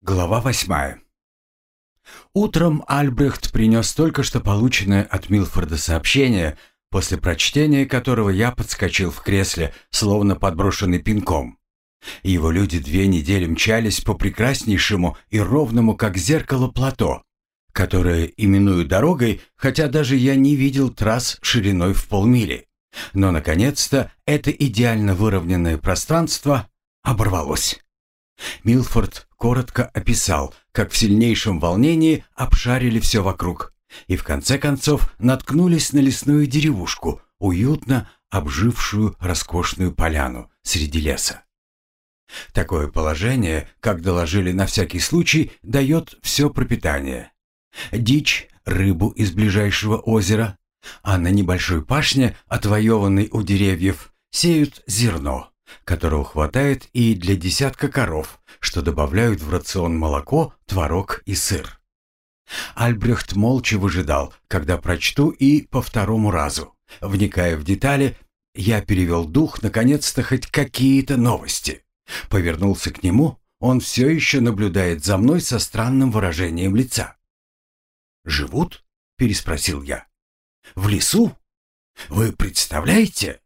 Глава восьмая. Утром Альбрехт принес только что полученное от Милфорда сообщение, после прочтения которого я подскочил в кресле, словно подброшенный пинком. Его люди две недели мчались по прекраснейшему и ровному, как зеркало, плато, которое именую дорогой, хотя даже я не видел трасс шириной в полмили. Но, наконец-то, это идеально выровненное пространство оборвалось. Милфорд коротко описал, как в сильнейшем волнении обшарили все вокруг и в конце концов наткнулись на лесную деревушку, уютно обжившую роскошную поляну среди леса. Такое положение, как доложили на всякий случай, дает все пропитание. Дичь, рыбу из ближайшего озера, а на небольшой пашне, отвоеванной у деревьев, сеют зерно, которого хватает и для десятка коров, что добавляют в рацион молоко, творог и сыр. Альбрехт молча выжидал, когда прочту и по второму разу. Вникая в детали, я перевел дух, наконец-то хоть какие-то новости. Повернулся к нему, он все еще наблюдает за мной со странным выражением лица. «Живут?» — переспросил я. «В лесу? Вы представляете?»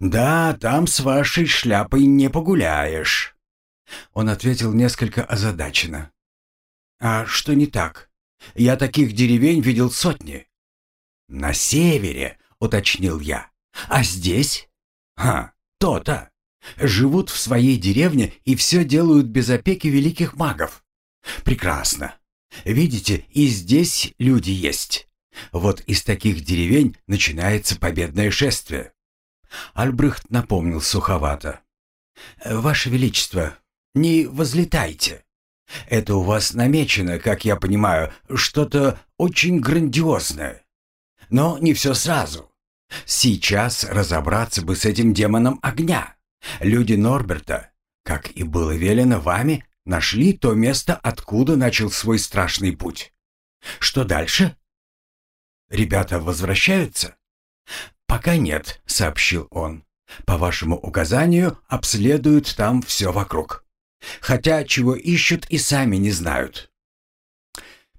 «Да, там с вашей шляпой не погуляешь». Он ответил несколько озадаченно. «А что не так? Я таких деревень видел сотни». «На севере», — уточнил я. «А здесь?» «Ха, то-то. Живут в своей деревне и все делают без опеки великих магов. Прекрасно. Видите, и здесь люди есть. Вот из таких деревень начинается победное шествие. Альбрехт напомнил суховато. «Ваше Величество, не возлетайте. Это у вас намечено, как я понимаю, что-то очень грандиозное. Но не все сразу. Сейчас разобраться бы с этим демоном огня. Люди Норберта, как и было велено вами, нашли то место, откуда начал свой страшный путь. Что дальше? Ребята возвращаются? «Пока нет», — сообщил он. «По вашему указанию обследуют там все вокруг. Хотя чего ищут и сами не знают».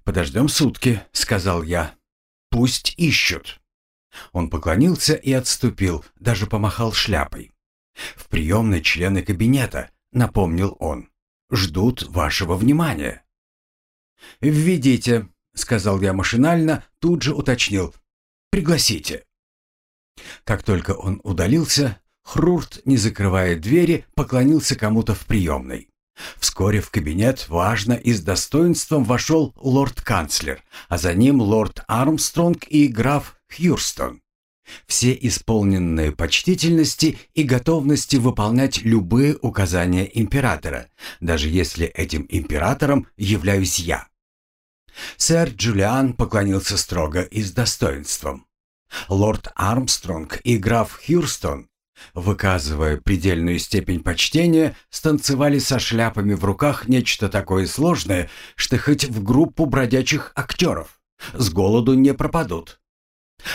«Подождем сутки», — сказал я. «Пусть ищут». Он поклонился и отступил, даже помахал шляпой. «В приемной члены кабинета», — напомнил он. «Ждут вашего внимания». «Введите», — сказал я машинально, тут же уточнил. «Пригласите». Как только он удалился, Хрурт, не закрывая двери, поклонился кому-то в приемной. Вскоре в кабинет важно и с достоинством вошел лорд-канцлер, а за ним лорд Армстронг и граф Хьюрстон. Все исполненные почтительности и готовности выполнять любые указания императора, даже если этим императором являюсь я. Сэр Джулиан поклонился строго и с достоинством. Лорд Армстронг и граф Хьюрстон, выказывая предельную степень почтения, станцевали со шляпами в руках нечто такое сложное, что хоть в группу бродячих актеров с голоду не пропадут.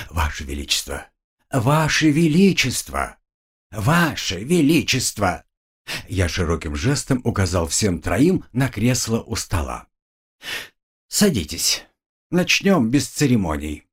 «Ваше Величество! Ваше Величество! Ваше Величество!» Я широким жестом указал всем троим на кресло у стола. «Садитесь. Начнем без церемоний».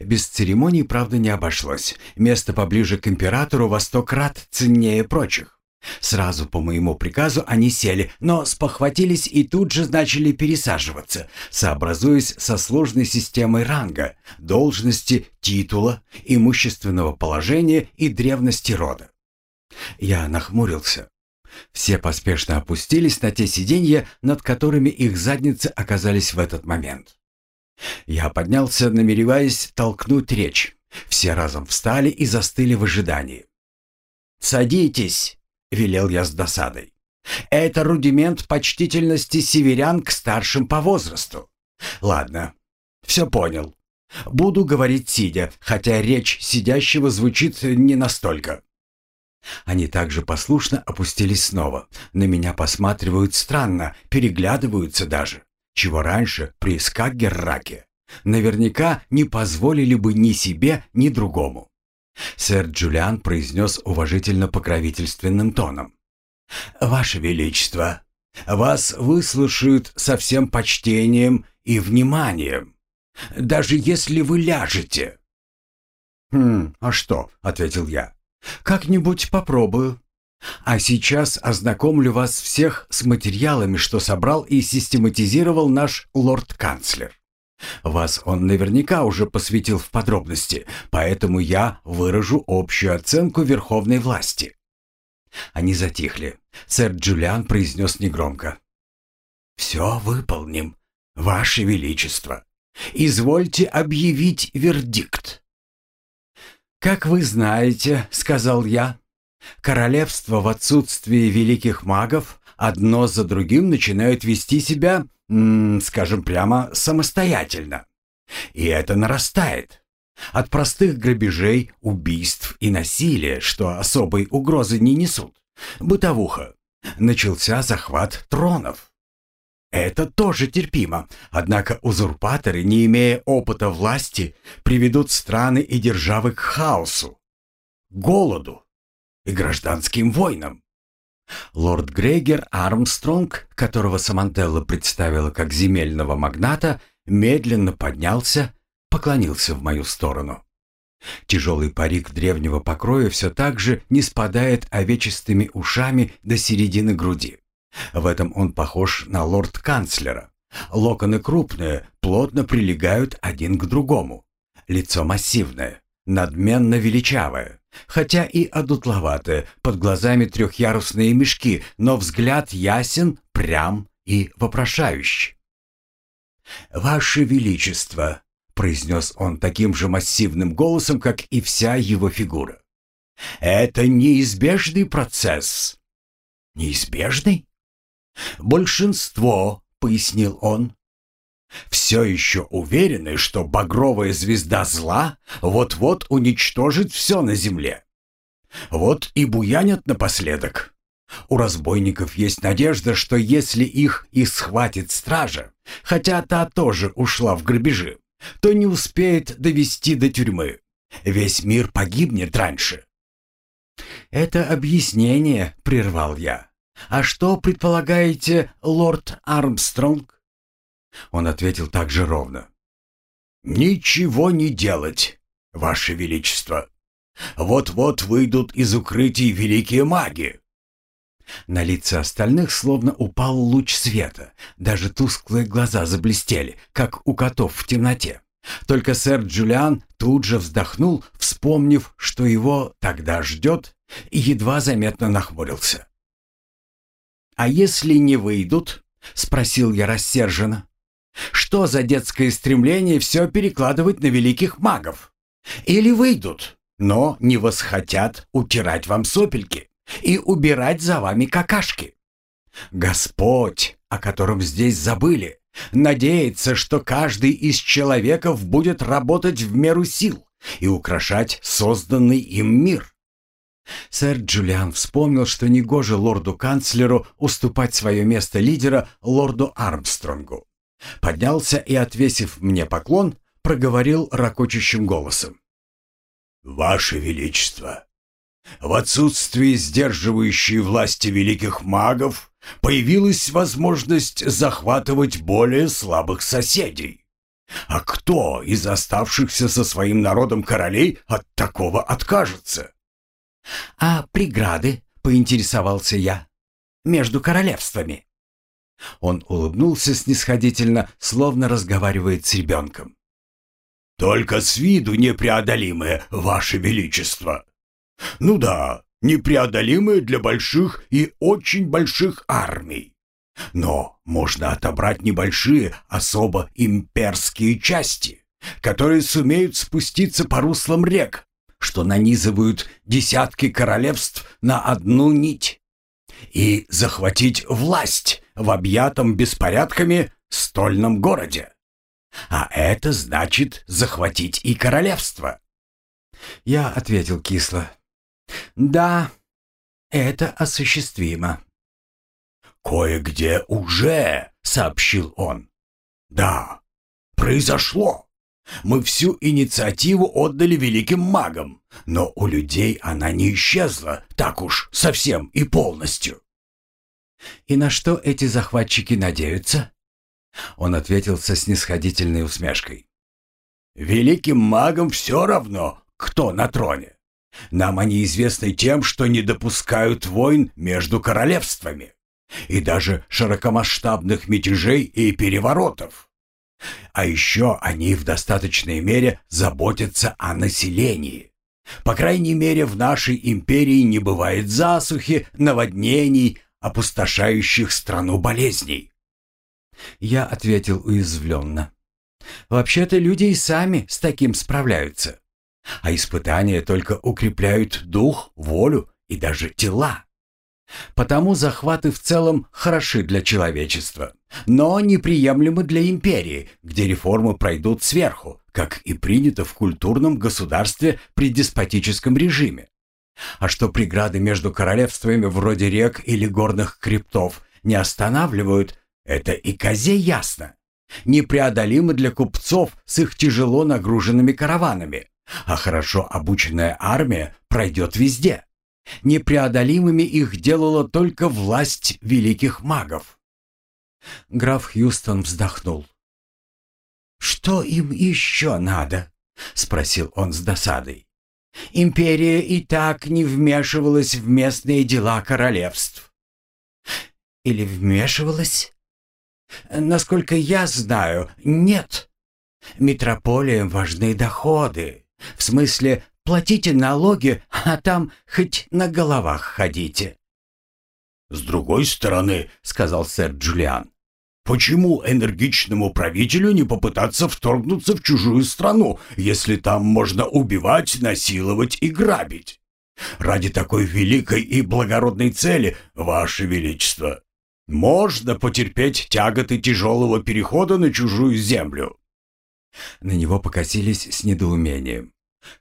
Без церемоний, правда, не обошлось. Место поближе к императору во сто крат ценнее прочих. Сразу по моему приказу они сели, но спохватились и тут же начали пересаживаться, сообразуясь со сложной системой ранга, должности, титула, имущественного положения и древности рода. Я нахмурился. Все поспешно опустились на те сиденья, над которыми их задницы оказались в этот момент. Я поднялся, намереваясь толкнуть речь. Все разом встали и застыли в ожидании. «Садитесь!» — велел я с досадой. «Это рудимент почтительности северян к старшим по возрасту. Ладно, все понял. Буду говорить сидя, хотя речь сидящего звучит не настолько». Они также послушно опустились снова. На меня посматривают странно, переглядываются даже чего раньше при Скаггерраке наверняка не позволили бы ни себе, ни другому. Сэр Джулиан произнес уважительно-покровительственным тоном. «Ваше Величество, вас выслушают со всем почтением и вниманием, даже если вы ляжете». «Хм, а что?» — ответил я. «Как-нибудь попробую. А сейчас ознакомлю вас всех с материалами, что собрал и систематизировал наш лорд-канцлер. Вас он наверняка уже посвятил в подробности, поэтому я выражу общую оценку верховной власти». Они затихли. Сэр Джулиан произнес негромко. «Все выполним, Ваше Величество. Извольте объявить вердикт». «Как вы знаете, — сказал я, — королевство в отсутствии великих магов одно за другим начинают вести себя, скажем прямо, самостоятельно. И это нарастает. От простых грабежей, убийств и насилия, что особой угрозы не несут. Бытовуха. Начался захват тронов. Это тоже терпимо, однако узурпаторы, не имея опыта власти, приведут страны и державы к хаосу, голоду и гражданским войнам. Лорд Грегер Армстронг, которого Самантелла представила как земельного магната, медленно поднялся, поклонился в мою сторону. Тяжелый парик древнего покроя все так же не спадает овечистыми ушами до середины груди. В этом он похож на лорд-канцлера. Локоны крупные, плотно прилегают один к другому. Лицо массивное, надменно величавое, хотя и одутловатое, под глазами трехъярусные мешки, но взгляд ясен, прям и вопрошающий. «Ваше Величество», — произнес он таким же массивным голосом, как и вся его фигура, — «это неизбежный процесс». «Неизбежный?» «Большинство», — пояснил он, — «все еще уверены, что багровая звезда зла вот-вот уничтожит все на земле. Вот и буянят напоследок. У разбойников есть надежда, что если их и схватит стража, хотя та тоже ушла в грабежи, то не успеет довести до тюрьмы. Весь мир погибнет раньше. «Это объяснение», — прервал я. «А что предполагаете, лорд Армстронг?» Он ответил так же ровно. «Ничего не делать, Ваше Величество. Вот-вот выйдут из укрытий великие маги». На лица остальных словно упал луч света. Даже тусклые глаза заблестели, как у котов в темноте. Только сэр Джулиан тут же вздохнул, вспомнив, что его тогда ждет, и едва заметно нахмурился. «А если не выйдут?» — спросил я рассерженно. «Что за детское стремление все перекладывать на великих магов? Или выйдут, но не восхотят утирать вам сопельки и убирать за вами какашки? Господь, о котором здесь забыли, надеется, что каждый из человеков будет работать в меру сил и украшать созданный им мир. Сэр Джулиан вспомнил, что негоже лорду-канцлеру уступать свое место лидера лорду Армстронгу. Поднялся и, отвесив мне поклон, проговорил ракочущим голосом. «Ваше Величество, в отсутствии сдерживающей власти великих магов появилась возможность захватывать более слабых соседей. А кто из оставшихся со своим народом королей от такого откажется? «А преграды?» — поинтересовался я. «Между королевствами». Он улыбнулся снисходительно, словно разговаривает с ребенком. «Только с виду непреодолимые, Ваше Величество. Ну да, непреодолимые для больших и очень больших армий. Но можно отобрать небольшие, особо имперские части, которые сумеют спуститься по руслам рек, что нанизывают десятки королевств на одну нить, и захватить власть в объятом беспорядками стольном городе. А это значит захватить и королевство. Я ответил кисло. Да, это осуществимо. «Кое-где уже», — сообщил он. «Да, произошло. Мы всю инициативу отдали великим магам, но у людей она не исчезла так уж совсем и полностью. «И на что эти захватчики надеются?» Он ответил со снисходительной усмешкой. «Великим магам все равно, кто на троне. Нам они известны тем, что не допускают войн между королевствами и даже широкомасштабных мятежей и переворотов. А еще они в достаточной мере заботятся о населении. По крайней мере, в нашей империи не бывает засухи, наводнений, опустошающих страну болезней. Я ответил уязвленно. Вообще-то люди и сами с таким справляются. А испытания только укрепляют дух, волю и даже тела. Потому захваты в целом хороши для человечества, но неприемлемы для империи, где реформы пройдут сверху, как и принято в культурном государстве при деспотическом режиме. А что преграды между королевствами вроде рек или горных криптов не останавливают, это и козе ясно. Непреодолимы для купцов с их тяжело нагруженными караванами, а хорошо обученная армия пройдет везде. Непреодолимыми их делала только власть великих магов. Граф Хьюстон вздохнул. «Что им еще надо?» — спросил он с досадой. «Империя и так не вмешивалась в местные дела королевств». «Или вмешивалась?» «Насколько я знаю, нет. Метрополиям важны доходы. В смысле, Платите налоги, а там хоть на головах ходите». «С другой стороны», — сказал сэр Джулиан, «почему энергичному правителю не попытаться вторгнуться в чужую страну, если там можно убивать, насиловать и грабить? Ради такой великой и благородной цели, Ваше Величество, можно потерпеть тяготы тяжелого перехода на чужую землю». На него покосились с недоумением.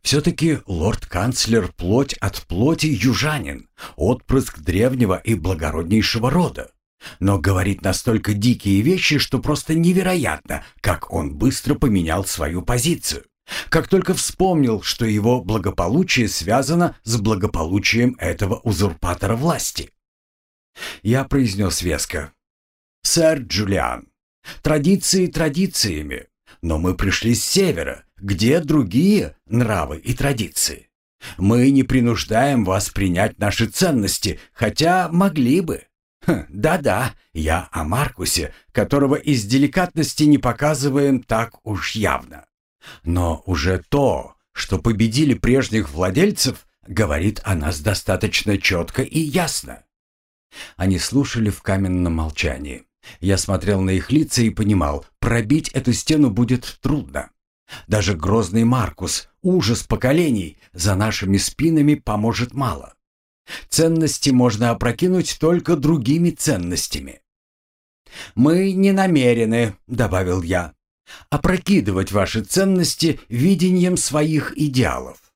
Все-таки лорд-канцлер плоть от плоти южанин, отпрыск древнего и благороднейшего рода. Но говорит настолько дикие вещи, что просто невероятно, как он быстро поменял свою позицию. Как только вспомнил, что его благополучие связано с благополучием этого узурпатора власти. Я произнес веско. «Сэр Джулиан, традиции традициями, но мы пришли с севера, где другие нравы и традиции. Мы не принуждаем вас принять наши ценности, хотя могли бы. Хм, да-да, я о Маркусе, которого из деликатности не показываем так уж явно. Но уже то, что победили прежних владельцев, говорит о нас достаточно четко и ясно. Они слушали в каменном молчании. Я смотрел на их лица и понимал, пробить эту стену будет трудно. Даже грозный Маркус, ужас поколений, за нашими спинами поможет мало. Ценности можно опрокинуть только другими ценностями. «Мы не намерены», — добавил я, — «опрокидывать ваши ценности видением своих идеалов.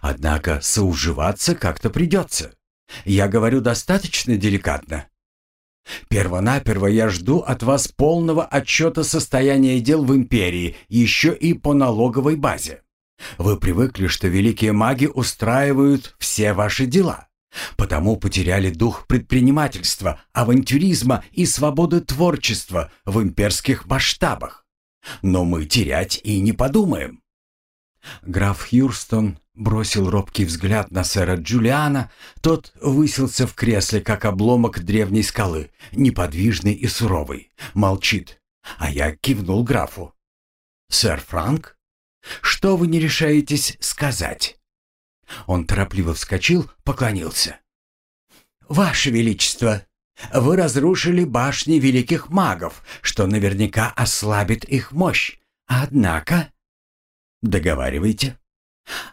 Однако соуживаться как-то придется. Я говорю достаточно деликатно. Первонаперво я жду от вас полного отчета состояния дел в империи, еще и по налоговой базе. Вы привыкли, что великие маги устраивают все ваши дела. Потому потеряли дух предпринимательства, авантюризма и свободы творчества в имперских масштабах. Но мы терять и не подумаем. Граф Хьюрстон бросил робкий взгляд на сэра Джулиана. Тот высился в кресле, как обломок древней скалы, неподвижный и суровый. Молчит. А я кивнул графу. «Сэр Франк, что вы не решаетесь сказать?» Он торопливо вскочил, поклонился. «Ваше Величество, вы разрушили башни великих магов, что наверняка ослабит их мощь. Однако...» «Договаривайте».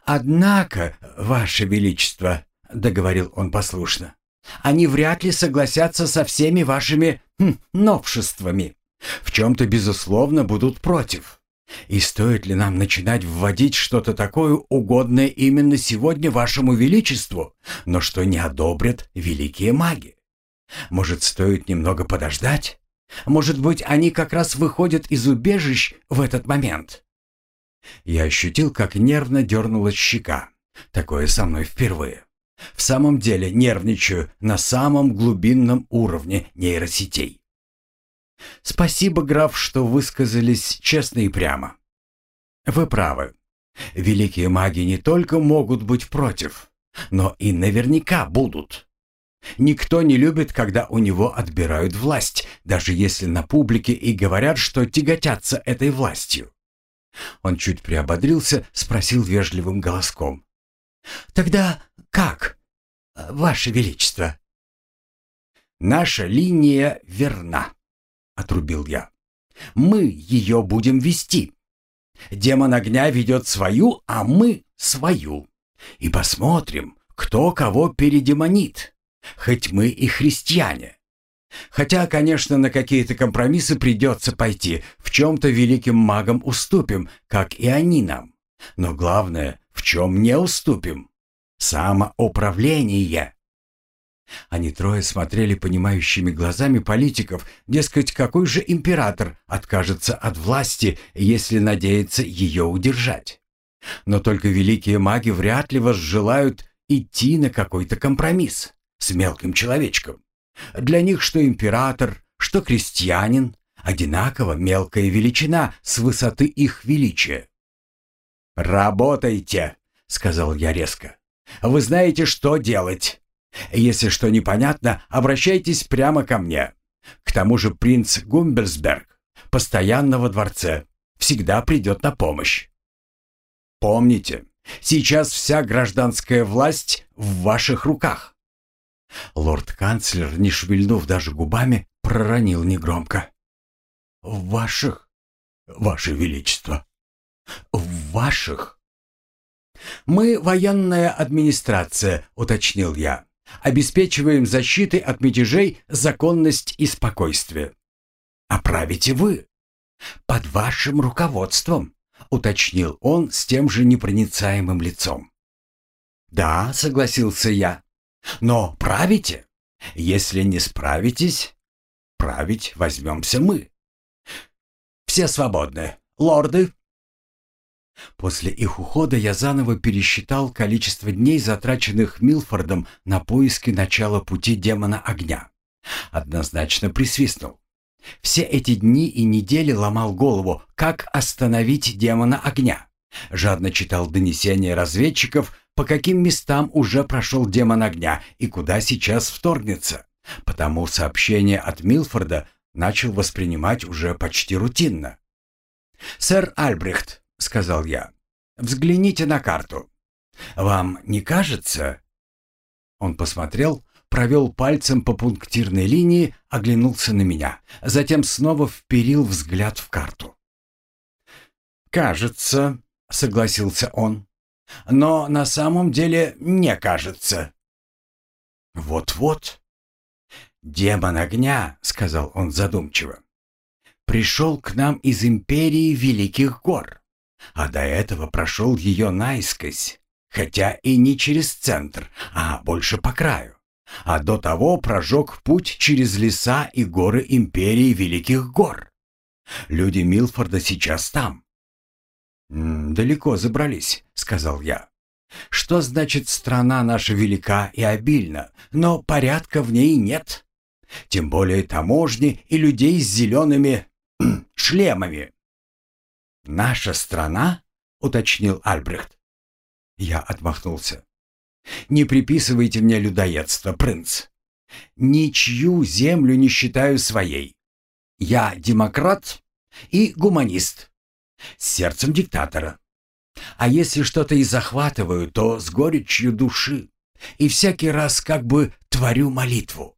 «Однако, Ваше Величество», — договорил он послушно, «они вряд ли согласятся со всеми вашими хм, новшествами. В чем-то, безусловно, будут против. И стоит ли нам начинать вводить что-то такое угодное именно сегодня Вашему Величеству, но что не одобрят великие маги? Может, стоит немного подождать? Может быть, они как раз выходят из убежищ в этот момент?» Я ощутил, как нервно дернулась щека. Такое со мной впервые. В самом деле нервничаю на самом глубинном уровне нейросетей. Спасибо, граф, что высказались честно и прямо. Вы правы. Великие маги не только могут быть против, но и наверняка будут. Никто не любит, когда у него отбирают власть, даже если на публике и говорят, что тяготятся этой властью. Он чуть приободрился, спросил вежливым голоском. «Тогда как, Ваше Величество?» «Наша линия верна», — отрубил я. «Мы ее будем вести. Демон огня ведет свою, а мы свою. И посмотрим, кто кого передемонит, хоть мы и христиане. Хотя, конечно, на какие-то компромиссы придется пойти, в чем-то великим магам уступим, как и они нам. Но главное, в чем не уступим? Самоуправление. Они трое смотрели понимающими глазами политиков, дескать, какой же император откажется от власти, если надеется ее удержать. Но только великие маги вряд ли возжелают идти на какой-то компромисс с мелким человечком. Для них что император, что крестьянин – одинаково мелкая величина с высоты их величия. «Работайте!» — сказал я резко. «Вы знаете, что делать. Если что непонятно, обращайтесь прямо ко мне. К тому же принц Гумберсберг постоянно во дворце, всегда придет на помощь. Помните, сейчас вся гражданская власть в ваших руках. Лорд-канцлер, не шевельнув даже губами, проронил негромко. «В ваших, ваше величество, в ваших». «Мы военная администрация», — уточнил я. «Обеспечиваем защитой от мятежей законность и спокойствие». «А правите вы?» «Под вашим руководством», — уточнил он с тем же непроницаемым лицом. «Да», — согласился я. «Но правите? Если не справитесь, править возьмемся мы». «Все свободны. Лорды?» После их ухода я заново пересчитал количество дней, затраченных Милфордом на поиски начала пути демона огня. Однозначно присвистнул. Все эти дни и недели ломал голову, как остановить демона огня. Жадно читал донесения разведчиков, по каким местам уже прошел демон огня и куда сейчас вторгнется. Потому сообщение от Милфорда начал воспринимать уже почти рутинно. «Сэр Альбрехт», — сказал я, — «взгляните на карту. Вам не кажется...» Он посмотрел, провел пальцем по пунктирной линии, оглянулся на меня, затем снова вперил взгляд в карту. «Кажется», — согласился он, — «но на самом деле не кажется». «Вот-вот». «Демон огня», — сказал он задумчиво, — «пришел к нам из империи Великих Гор, а до этого прошел ее наискось, хотя и не через центр, а больше по краю а до того прожег путь через леса и горы империи Великих Гор. Люди Милфорда сейчас там. «Далеко забрались», — сказал я. «Что значит страна наша велика и обильна, но порядка в ней нет? Тем более таможни и людей с зелеными шлемами». «Наша страна?» — уточнил Альбрехт. Я отмахнулся. Не приписывайте мне людоедство, принц. Ничью землю не считаю своей. Я демократ и гуманист. С сердцем диктатора. А если что-то и захватываю, то с горечью души. И всякий раз как бы творю молитву.